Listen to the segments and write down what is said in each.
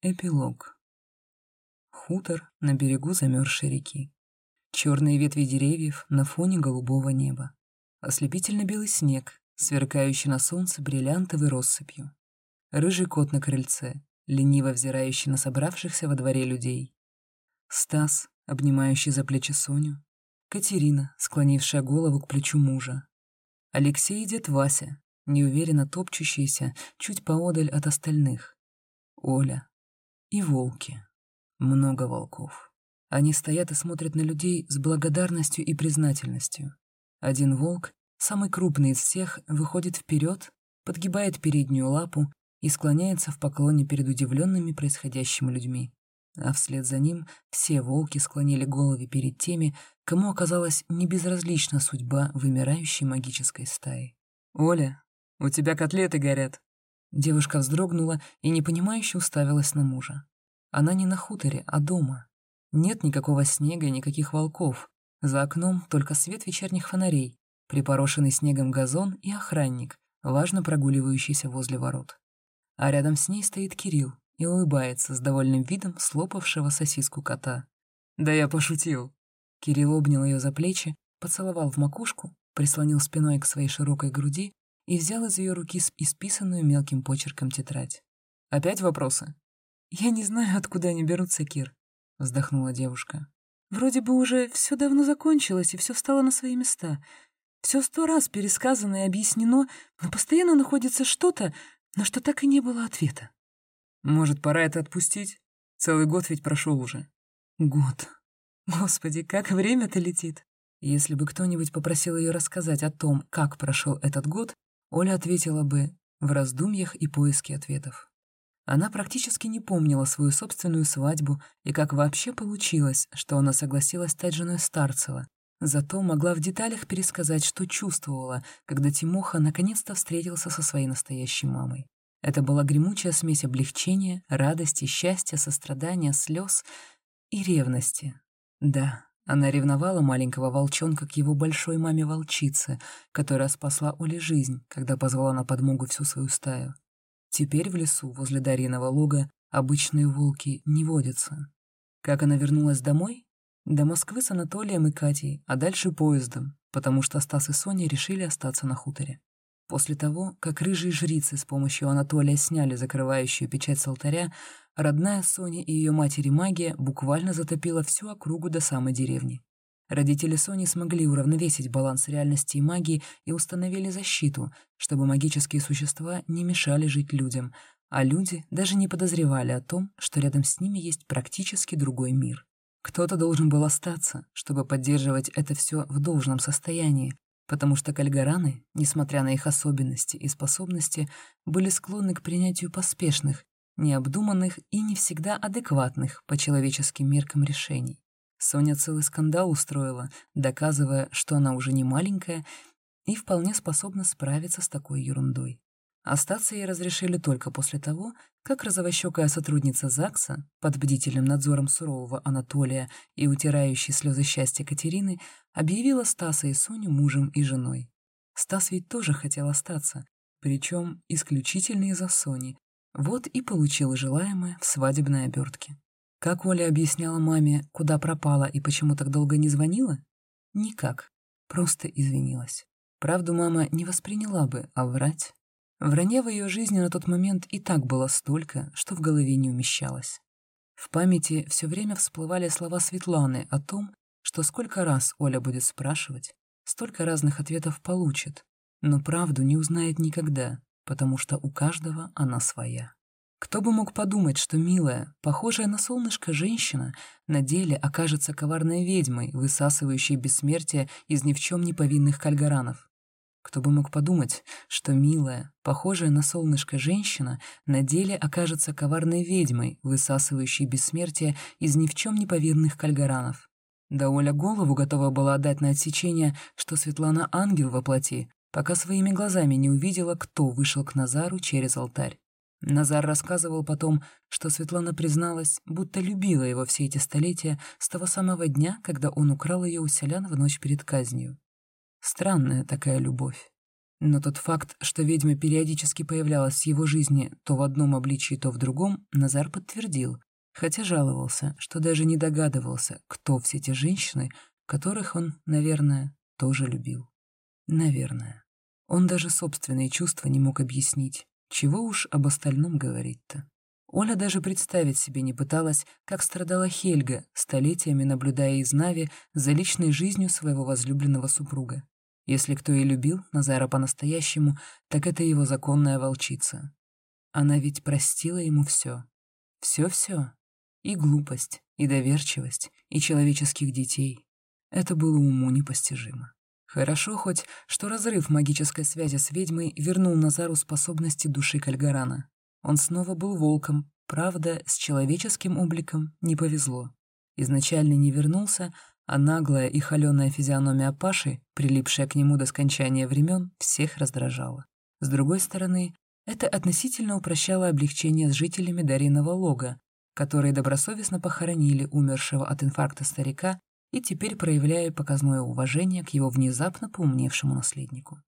Эпилог. Хутор на берегу замерзшей реки. Черные ветви деревьев на фоне голубого неба. Ослепительно белый снег, сверкающий на солнце бриллиантовой россыпью. Рыжий кот на крыльце, лениво взирающий на собравшихся во дворе людей. Стас, обнимающий за плечи Соню. Катерина, склонившая голову к плечу мужа. Алексей и дед Вася, неуверенно топчущиеся чуть поодаль от остальных. Оля, и волки. Много волков. Они стоят и смотрят на людей с благодарностью и признательностью. Один волк, самый крупный из всех, выходит вперед, подгибает переднюю лапу и склоняется в поклоне перед удивленными происходящими людьми. А вслед за ним все волки склонили головы перед теми, кому оказалась небезразлична судьба вымирающей магической стаи. «Оля, у тебя котлеты горят», Девушка вздрогнула и непонимающе уставилась на мужа. Она не на хуторе, а дома. Нет никакого снега, никаких волков. За окном только свет вечерних фонарей, припорошенный снегом газон и охранник, важно прогуливающийся возле ворот. А рядом с ней стоит Кирилл и улыбается с довольным видом слопавшего сосиску кота. «Да я пошутил». Кирилл обнял ее за плечи, поцеловал в макушку, прислонил спиной к своей широкой груди и взял из ее руки исписанную мелким почерком тетрадь. «Опять вопросы?» «Я не знаю, откуда они берутся, Кир», — вздохнула девушка. «Вроде бы уже все давно закончилось, и все встало на свои места. Все сто раз пересказано и объяснено, но постоянно находится что-то, на что так и не было ответа». «Может, пора это отпустить? Целый год ведь прошел уже». «Год. Господи, как время-то летит!» Если бы кто-нибудь попросил ее рассказать о том, как прошел этот год, Оля ответила бы в раздумьях и поиске ответов. Она практически не помнила свою собственную свадьбу и как вообще получилось, что она согласилась стать женой Старцева, зато могла в деталях пересказать, что чувствовала, когда Тимоха наконец-то встретился со своей настоящей мамой. Это была гремучая смесь облегчения, радости, счастья, сострадания, слез и ревности. Да, она ревновала маленького волчонка к его большой маме-волчице, которая спасла Оле жизнь, когда позвала на подмогу всю свою стаю. Теперь в лесу, возле Дарьиного луга, обычные волки не водятся. Как она вернулась домой? До Москвы с Анатолием и Катей, а дальше поездом, потому что Стас и Соня решили остаться на хуторе. После того, как рыжие жрицы с помощью Анатолия сняли закрывающую печать с алтаря, родная Соня и ее матери магия буквально затопила всю округу до самой деревни. Родители Сони смогли уравновесить баланс реальности и магии и установили защиту, чтобы магические существа не мешали жить людям, а люди даже не подозревали о том, что рядом с ними есть практически другой мир. Кто-то должен был остаться, чтобы поддерживать это все в должном состоянии, потому что кальгараны, несмотря на их особенности и способности, были склонны к принятию поспешных, необдуманных и не всегда адекватных по человеческим меркам решений. Соня целый скандал устроила, доказывая, что она уже не маленькая и вполне способна справиться с такой ерундой. Остаться ей разрешили только после того, как розовощекая сотрудница ЗАГСа, под бдительным надзором сурового Анатолия и утирающей слезы счастья Катерины, объявила Стаса и Соню мужем и женой. Стас ведь тоже хотел остаться, причем исключительно из-за Сони. Вот и получил желаемое в свадебной обертке. Как Оля объясняла маме, куда пропала и почему так долго не звонила? Никак, просто извинилась. Правду мама не восприняла бы, а врать Вранья в ее жизни на тот момент и так было столько, что в голове не умещалось. В памяти все время всплывали слова Светланы о том, что сколько раз Оля будет спрашивать, столько разных ответов получит, но правду не узнает никогда, потому что у каждого она своя. Кто бы мог подумать, что милая, похожая на солнышко женщина, на деле окажется коварной ведьмой, высасывающей бессмертие из ни в чем не повинных кальгаранов. Кто бы мог подумать, что милая, похожая на солнышко женщина на деле окажется коварной ведьмой, высасывающей бессмертие из ни в чем не повинных кальгаранов. Да Оля голову готова была отдать на отсечение, что Светлана ангел во плоти, пока своими глазами не увидела, кто вышел к Назару через алтарь. Назар рассказывал потом, что Светлана призналась, будто любила его все эти столетия с того самого дня, когда он украл ее у селян в ночь перед казнью. Странная такая любовь. Но тот факт, что ведьма периодически появлялась в его жизни то в одном обличии, то в другом, Назар подтвердил, хотя жаловался, что даже не догадывался, кто все те женщины, которых он, наверное, тоже любил. Наверное. Он даже собственные чувства не мог объяснить. Чего уж об остальном говорить-то? Оля даже представить себе не пыталась, как страдала Хельга, столетиями наблюдая из Нави за личной жизнью своего возлюбленного супруга. Если кто и любил Назара по-настоящему, так это его законная волчица. Она ведь простила ему все. Все-все. И глупость, и доверчивость, и человеческих детей. Это было уму непостижимо. Хорошо хоть, что разрыв магической связи с ведьмой вернул Назару способности души Кальгарана. Он снова был волком, правда, с человеческим обликом не повезло. Изначально не вернулся, а наглая и холёная физиономия Паши, прилипшая к нему до скончания времен, всех раздражала. С другой стороны, это относительно упрощало облегчение с жителями Дариного лога, которые добросовестно похоронили умершего от инфаркта старика и теперь проявляя показное уважение к его внезапно поумневшему наследнику.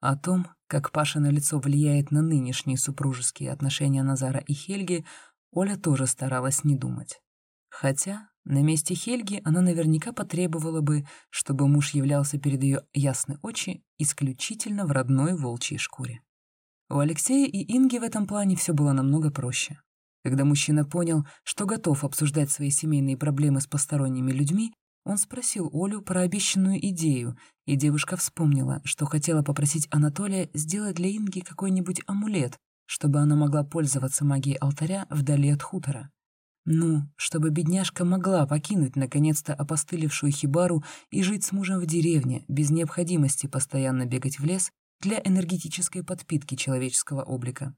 О том, как Паша на лицо влияет на нынешние супружеские отношения Назара и Хельги, Оля тоже старалась не думать. Хотя на месте Хельги она наверняка потребовала бы, чтобы муж являлся перед ее ясной очи исключительно в родной волчьей шкуре. У Алексея и Инги в этом плане все было намного проще. Когда мужчина понял, что готов обсуждать свои семейные проблемы с посторонними людьми, он спросил Олю про обещанную идею, и девушка вспомнила, что хотела попросить Анатолия сделать для Инги какой-нибудь амулет, чтобы она могла пользоваться магией алтаря вдали от хутора. Ну, чтобы бедняжка могла покинуть наконец-то опостылевшую хибару и жить с мужем в деревне, без необходимости постоянно бегать в лес для энергетической подпитки человеческого облика.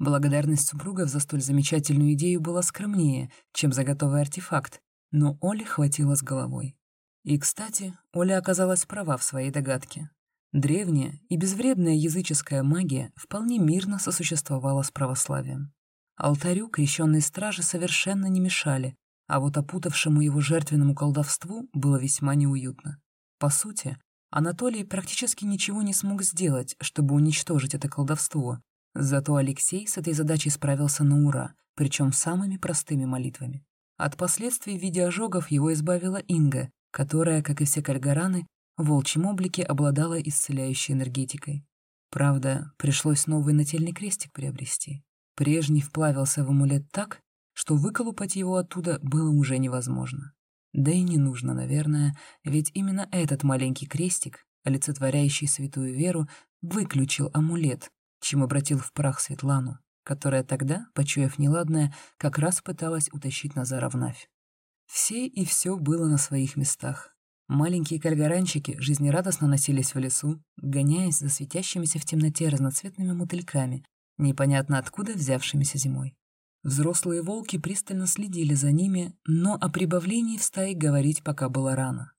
Благодарность супругов за столь замечательную идею была скромнее, чем за готовый артефакт, но Оле хватило с головой. И, кстати, Оля оказалась права в своей догадке. Древняя и безвредная языческая магия вполне мирно сосуществовала с православием. Алтарю крещенные стражи совершенно не мешали, а вот опутавшему его жертвенному колдовству было весьма неуютно. По сути, Анатолий практически ничего не смог сделать, чтобы уничтожить это колдовство, зато Алексей с этой задачей справился на ура, причем самыми простыми молитвами. От последствий в виде ожогов его избавила Инга, которая, как и все кальгараны, в волчьем облике обладала исцеляющей энергетикой. Правда, пришлось новый нательный крестик приобрести. Прежний вплавился в амулет так, что выколупать его оттуда было уже невозможно. Да и не нужно, наверное, ведь именно этот маленький крестик, олицетворяющий святую веру, выключил амулет, чем обратил в прах Светлану которая тогда, почуяв неладное, как раз пыталась утащить Назара в Навь. Все и все было на своих местах. Маленькие кальгаранчики жизнерадостно носились в лесу, гоняясь за светящимися в темноте разноцветными мотыльками, непонятно откуда взявшимися зимой. Взрослые волки пристально следили за ними, но о прибавлении в стае говорить пока было рано.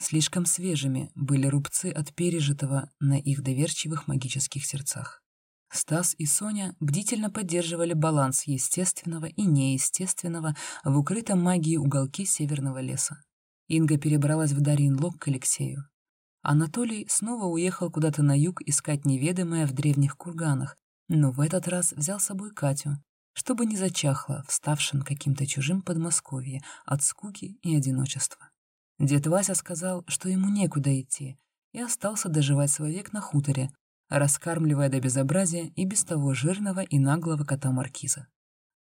Слишком свежими были рубцы от пережитого на их доверчивых магических сердцах. Стас и Соня бдительно поддерживали баланс естественного и неестественного в укрытом магии уголке северного леса. Инга перебралась в Дарин лог к Алексею. Анатолий снова уехал куда-то на юг искать неведомое в древних курганах, но в этот раз взял с собой Катю, чтобы не зачахла, вставшим каким-то чужим Подмосковье от скуки и одиночества. Дед Вася сказал, что ему некуда идти, и остался доживать свой век на хуторе, раскармливая до безобразия и без того жирного и наглого кота Маркиза.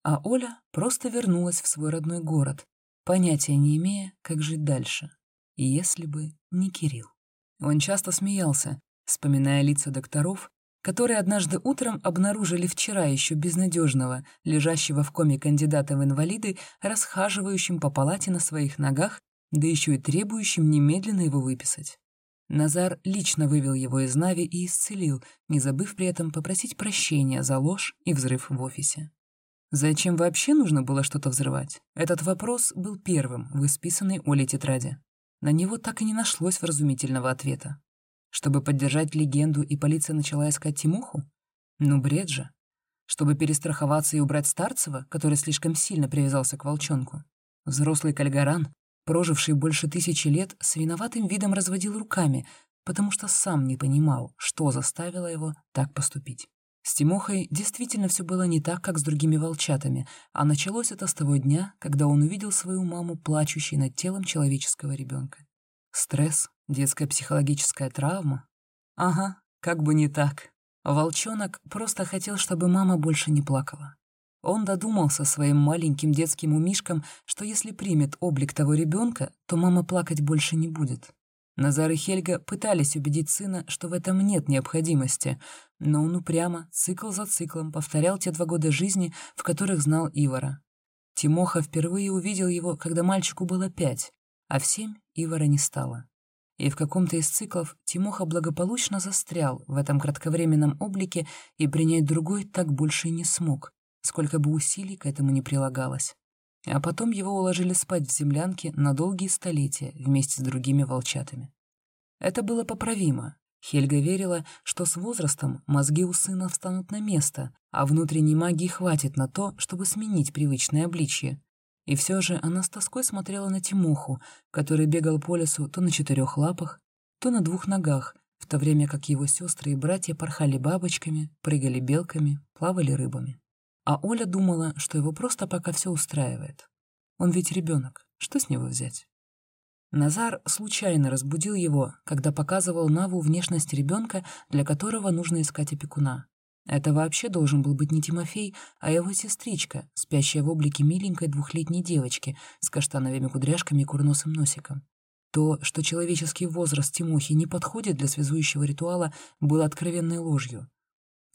А Оля просто вернулась в свой родной город, понятия не имея, как жить дальше. И если бы не Кирилл. Он часто смеялся, вспоминая лица докторов, которые однажды утром обнаружили вчера еще безнадежного, лежащего в коме кандидата в инвалиды, расхаживающим по палате на своих ногах, да еще и требующим немедленно его выписать. Назар лично вывел его из Нави и исцелил, не забыв при этом попросить прощения за ложь и взрыв в офисе. Зачем вообще нужно было что-то взрывать? Этот вопрос был первым в исписанной Оле тетради. На него так и не нашлось вразумительного ответа. Чтобы поддержать легенду, и полиция начала искать Тимуху? Ну, бред же. Чтобы перестраховаться и убрать Старцева, который слишком сильно привязался к волчонку. Взрослый кальгаран, проживший больше тысячи лет, с виноватым видом разводил руками, потому что сам не понимал, что заставило его так поступить. С Тимохой действительно все было не так, как с другими волчатами, а началось это с того дня, когда он увидел свою маму, плачущей над телом человеческого ребенка. Стресс, детская психологическая травма. Ага, как бы не так. Волчонок просто хотел, чтобы мама больше не плакала. Он додумался своим маленьким детским умишкам, что если примет облик того ребенка, то мама плакать больше не будет. Назар и Хельга пытались убедить сына, что в этом нет необходимости, но он упрямо, цикл за циклом, повторял те два года жизни, в которых знал Ивара. Тимоха впервые увидел его, когда мальчику было пять, а в семь Ивара не стало. И в каком-то из циклов Тимоха благополучно застрял в этом кратковременном облике и принять другой так больше и не смог, сколько бы усилий к этому не прилагалось. А потом его уложили спать в землянке на долгие столетия вместе с другими волчатами. Это было поправимо. Хельга верила, что с возрастом мозги у сына встанут на место, а внутренней магии хватит на то, чтобы сменить привычное обличье. И все же она с тоской смотрела на Тимоху, который бегал по лесу то на четырех лапах, то на двух ногах, в то время как его сестры и братья порхали бабочками, прыгали белками, плавали рыбами. А Оля думала, что его просто пока все устраивает. Он ведь ребенок, что с него взять? Назар случайно разбудил его, когда показывал Наву внешность ребенка, для которого нужно искать опекуна. Это вообще должен был быть не Тимофей, а его сестричка, спящая в облике миленькой двухлетней девочки с каштановыми кудряшками и курносым носиком. То, что человеческий возраст Тимохи не подходит для связующего ритуала, было откровенной ложью.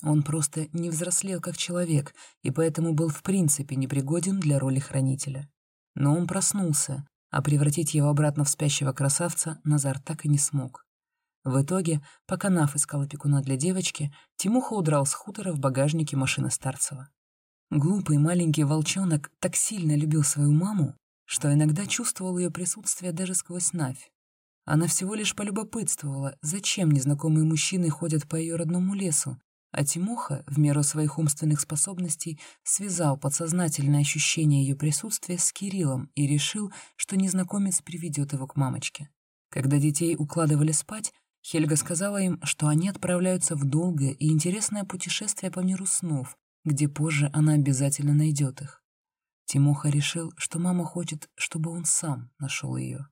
Он просто не взрослел как человек и поэтому был в принципе непригоден для роли хранителя. Но он проснулся, а превратить его обратно в спящего красавца Назар так и не смог. В итоге, пока Наф искал опекуна для девочки, Тимуха удрал с хутора в багажнике машины Старцева. Глупый маленький волчонок так сильно любил свою маму, что иногда чувствовал ее присутствие даже сквозь Навь. Она всего лишь полюбопытствовала, зачем незнакомые мужчины ходят по ее родному лесу, а Тимоха, в меру своих умственных способностей, связал подсознательное ощущение ее присутствия с Кириллом и решил, что незнакомец приведет его к мамочке. Когда детей укладывали спать, Хельга сказала им, что они отправляются в долгое и интересное путешествие по миру снов, где позже она обязательно найдет их. Тимоха решил, что мама хочет, чтобы он сам нашел ее.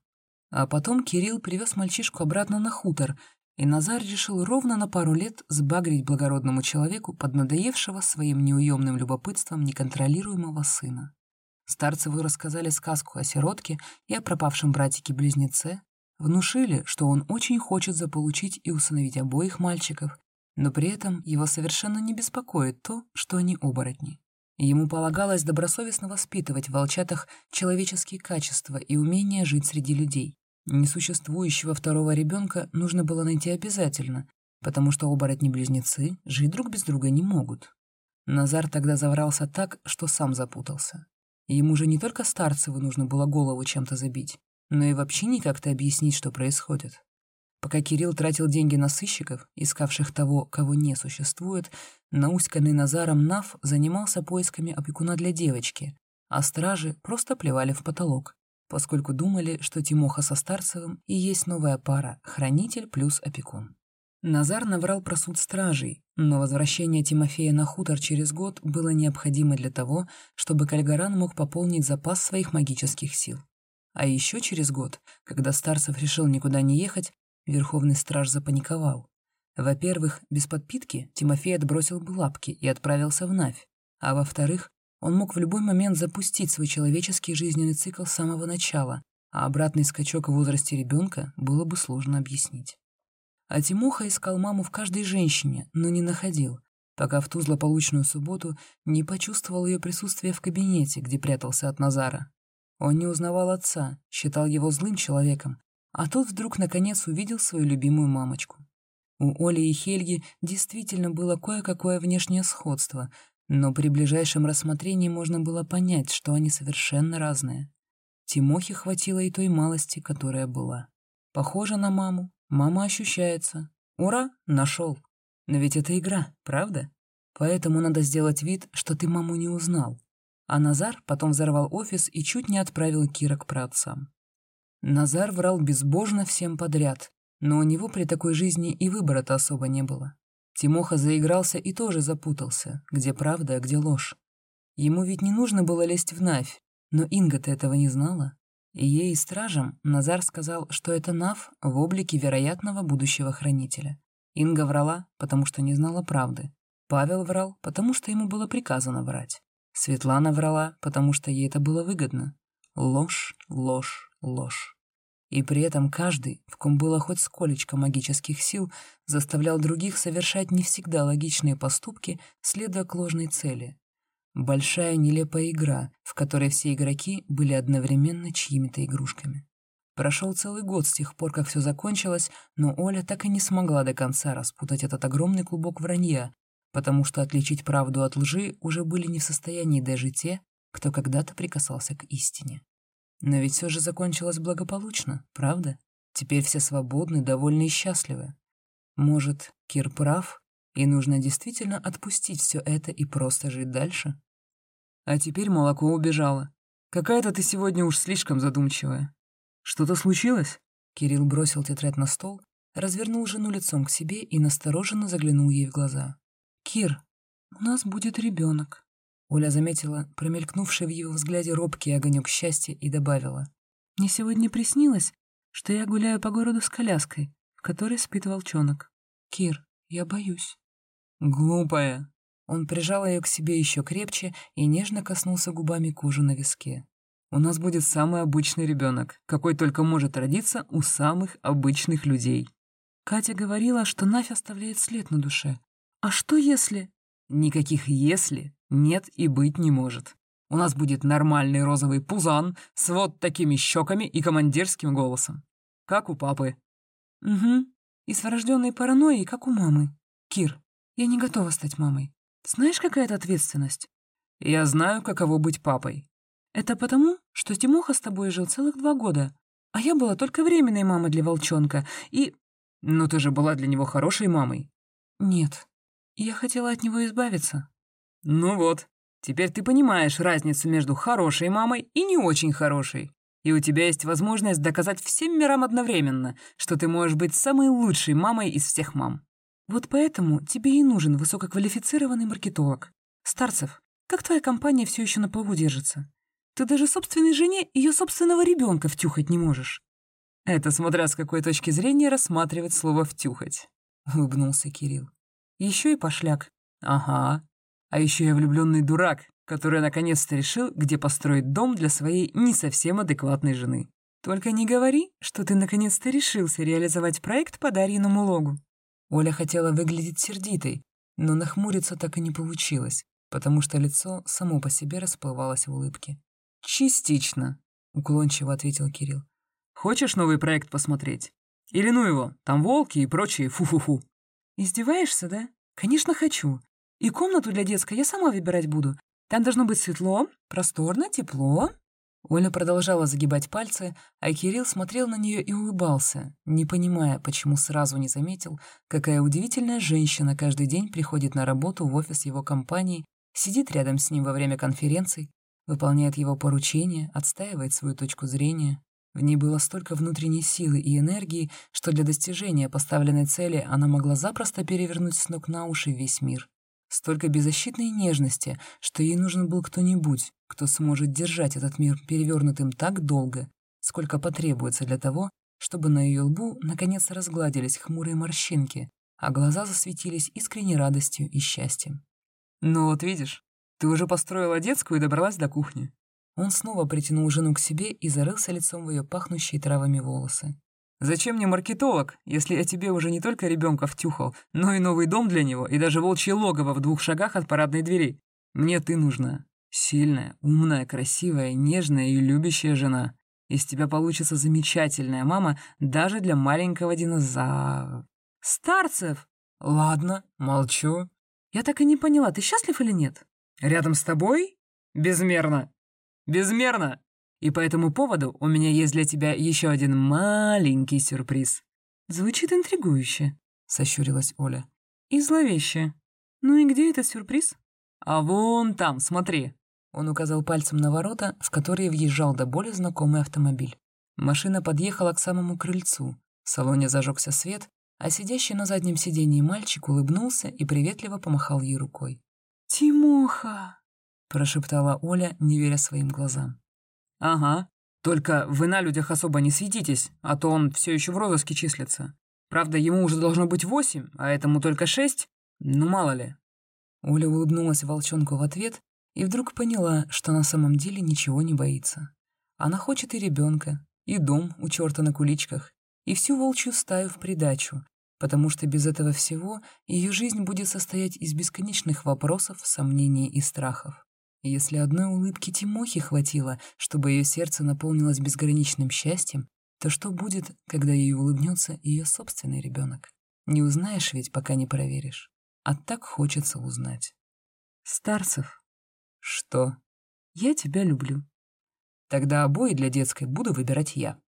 А потом Кирилл привез мальчишку обратно на хутор, и Назар решил ровно на пару лет сбагрить благородному человеку поднадоевшего своим неуемным любопытством неконтролируемого сына. Старцеву рассказали сказку о сиротке и о пропавшем братике-близнеце, внушили, что он очень хочет заполучить и усыновить обоих мальчиков, но при этом его совершенно не беспокоит то, что они оборотни. Ему полагалось добросовестно воспитывать в волчатах человеческие качества и умение жить среди людей. Несуществующего второго ребенка нужно было найти обязательно, потому что оборотни-близнецы жить друг без друга не могут. Назар тогда заврался так, что сам запутался. Ему же не только Старцеву нужно было голову чем-то забить, но и вообще не как-то объяснить, что происходит. Пока Кирилл тратил деньги на сыщиков, искавших того, кого не существует, науськанный Назаром Нав занимался поисками опекуна для девочки, а стражи просто плевали в потолок, поскольку думали, что Тимоха со Старцевым и есть новая пара — хранитель плюс опекун. Назар наврал про суд стражей, но возвращение Тимофея на хутор через год было необходимо для того, чтобы Кальгаран мог пополнить запас своих магических сил. А еще через год, когда Старцев решил никуда не ехать, Верховный Страж запаниковал. Во-первых, без подпитки Тимофей отбросил бы лапки и отправился в Навь, а во-вторых, он мог в любой момент запустить свой человеческий жизненный цикл с самого начала, а обратный скачок в возрасте ребенка было бы сложно объяснить. А Тимоха искал маму в каждой женщине, но не находил, пока в ту злополучную субботу не почувствовал ее присутствие в кабинете, где прятался от Назара. Он не узнавал отца, считал его злым человеком, а тот вдруг наконец увидел свою любимую мамочку. У Оли и Хельги действительно было кое-какое внешнее сходство, но при ближайшем рассмотрении можно было понять, что они совершенно разные. Тимохе хватило и той малости, которая была. Похожа на маму, мама ощущается. Ура, нашел. Но ведь это игра, правда? Поэтому надо сделать вид, что ты маму не узнал. А Назар потом взорвал офис и чуть не отправил Кира к праотцам. Назар врал безбожно всем подряд, Но у него при такой жизни и выбора-то особо не было. Тимоха заигрался и тоже запутался, где правда, а где ложь. Ему ведь не нужно было лезть в Навь, но Инга-то этого не знала. И ей, стражам, Назар сказал, что это Нав в облике вероятного будущего хранителя. Инга врала, потому что не знала правды. Павел врал, потому что ему было приказано врать. Светлана врала, потому что ей это было выгодно. Ложь, ложь, ложь. И при этом каждый, в ком было хоть сколечко магических сил, заставлял других совершать не всегда логичные поступки, следуя к ложной цели. Большая нелепая игра, в которой все игроки были одновременно чьими-то игрушками. Прошел целый год с тех пор, как все закончилось, но Оля так и не смогла до конца распутать этот огромный клубок вранья, потому что отличить правду от лжи уже были не в состоянии даже те, кто когда-то прикасался к истине. Но ведь все же закончилось благополучно, правда? Теперь все свободны, довольны и счастливы. Может, Кир прав, и нужно действительно отпустить все это и просто жить дальше? А теперь молоко убежало. Какая-то ты сегодня уж слишком задумчивая. Что-то случилось? Кирилл бросил тетрадь на стол, развернул жену лицом к себе и настороженно заглянул ей в глаза. «Кир, у нас будет ребенок. Оля заметила промелькнувший в его взгляде робкий огонек счастья и добавила. «Мне сегодня приснилось, что я гуляю по городу с коляской, в которой спит волчонок. Кир, я боюсь». «Глупая». Он прижал ее к себе еще крепче и нежно коснулся губами кожи на виске. «У нас будет самый обычный ребенок, какой только может родиться у самых обычных людей». Катя говорила, что Нафь оставляет след на душе. «А что если...» «Никаких «если» Нет и быть не может. У нас будет нормальный розовый пузан с вот такими щеками и командирским голосом. Как у папы. Угу. И с врожденной паранойей, как у мамы. Кир, я не готова стать мамой. Знаешь, какая это ответственность? Я знаю, каково быть папой. Это потому, что Тимоха с тобой жил целых два года, а я была только временной мамой для волчонка, и... Ну ты же была для него хорошей мамой. Нет. Я хотела от него избавиться. «Ну вот, теперь ты понимаешь разницу между хорошей мамой и не очень хорошей. И у тебя есть возможность доказать всем мирам одновременно, что ты можешь быть самой лучшей мамой из всех мам. Вот поэтому тебе и нужен высококвалифицированный маркетолог. Старцев, как твоя компания все еще на плаву держится? Ты даже собственной жене ее собственного ребенка втюхать не можешь. Это смотря с какой точки зрения рассматривать слово «втюхать», — улыбнулся Кирилл. Еще и пошляк. Ага, а еще я влюбленный дурак, который наконец-то решил, где построить дом для своей не совсем адекватной жены. Только не говори, что ты наконец-то решился реализовать проект по Дарьиному логу. Оля хотела выглядеть сердитой, но нахмуриться так и не получилось, потому что лицо само по себе расплывалось в улыбке. «Частично», — уклончиво ответил Кирилл. «Хочешь новый проект посмотреть? Или ну его, там волки и прочие фу-фу-фу». «Издеваешься, да? Конечно, хочу. И комнату для детской я сама выбирать буду. Там должно быть светло, просторно, тепло». Оля продолжала загибать пальцы, а Кирилл смотрел на нее и улыбался, не понимая, почему сразу не заметил, какая удивительная женщина каждый день приходит на работу в офис его компании, сидит рядом с ним во время конференций, выполняет его поручения, отстаивает свою точку зрения. В ней было столько внутренней силы и энергии, что для достижения поставленной цели она могла запросто перевернуть с ног на уши весь мир. Столько беззащитной нежности, что ей нужен был кто-нибудь, кто сможет держать этот мир перевернутым так долго, сколько потребуется для того, чтобы на ее лбу наконец разгладились хмурые морщинки, а глаза засветились искренней радостью и счастьем. «Ну вот видишь, ты уже построила детскую и добралась до кухни». Он снова притянул жену к себе и зарылся лицом в ее пахнущие травами волосы. Зачем мне маркетолог, если я тебе уже не только ребенка втюхал, но и новый дом для него, и даже волчье логово в двух шагах от парадной двери? Мне ты нужна. Сильная, умная, красивая, нежная и любящая жена. Из тебя получится замечательная мама даже для маленького динозавра. Старцев! Ладно, молчу. Я так и не поняла, ты счастлив или нет? Рядом с тобой? Безмерно. Безмерно! И по этому поводу у меня есть для тебя еще один маленький сюрприз». «Звучит интригующе», — сощурилась Оля. «И зловеще. Ну и где этот сюрприз?» «А вон там, смотри». Он указал пальцем на ворота, в которые въезжал до боли знакомый автомобиль. Машина подъехала к самому крыльцу, В салоне зажегся свет, а сидящий на заднем сиденье мальчик улыбнулся и приветливо помахал ей рукой. «Тимоха!» — прошептала Оля, не веря своим глазам. «Ага. Только вы на людях особо не светитесь, а то он все еще в розыске числится. Правда, ему уже должно быть восемь, а этому только шесть. Ну, мало ли». Оля улыбнулась волчонку в ответ и вдруг поняла, что на самом деле ничего не боится. Она хочет и ребенка, и дом у черта на куличках, и всю волчью стаю в придачу, потому что без этого всего ее жизнь будет состоять из бесконечных вопросов, сомнений и страхов. Если одной улыбки Тимохи хватило, чтобы ее сердце наполнилось безграничным счастьем, то что будет, когда ей улыбнется ее собственный ребенок? Не узнаешь ведь, пока не проверишь. А так хочется узнать. Старцев. Что? Я тебя люблю. Тогда обои для детской буду выбирать я.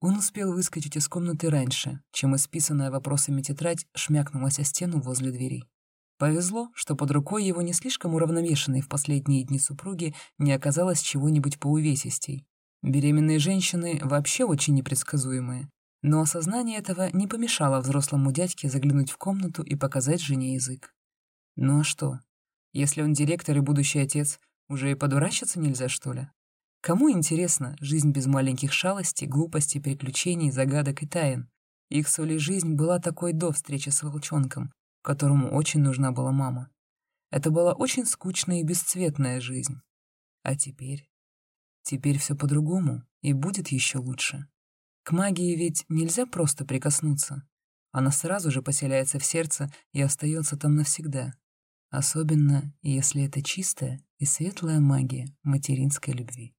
Он успел выскочить из комнаты раньше, чем исписанная вопросами тетрадь шмякнулась о стену возле двери. Повезло, что под рукой его не слишком уравновешенной в последние дни супруги не оказалось чего-нибудь поувесистей. Беременные женщины вообще очень непредсказуемые. Но осознание этого не помешало взрослому дядьке заглянуть в комнату и показать жене язык. Ну а что? Если он директор и будущий отец, уже и подурачиться нельзя, что ли? Кому интересна жизнь без маленьких шалостей, глупостей, приключений, загадок и тайн? Их с Олей жизнь была такой до встречи с волчонком, которому очень нужна была мама. Это была очень скучная и бесцветная жизнь. А теперь? Теперь все по-другому, и будет еще лучше. К магии ведь нельзя просто прикоснуться. Она сразу же поселяется в сердце и остается там навсегда. Особенно, если это чистая и светлая магия материнской любви.